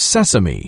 Sesame.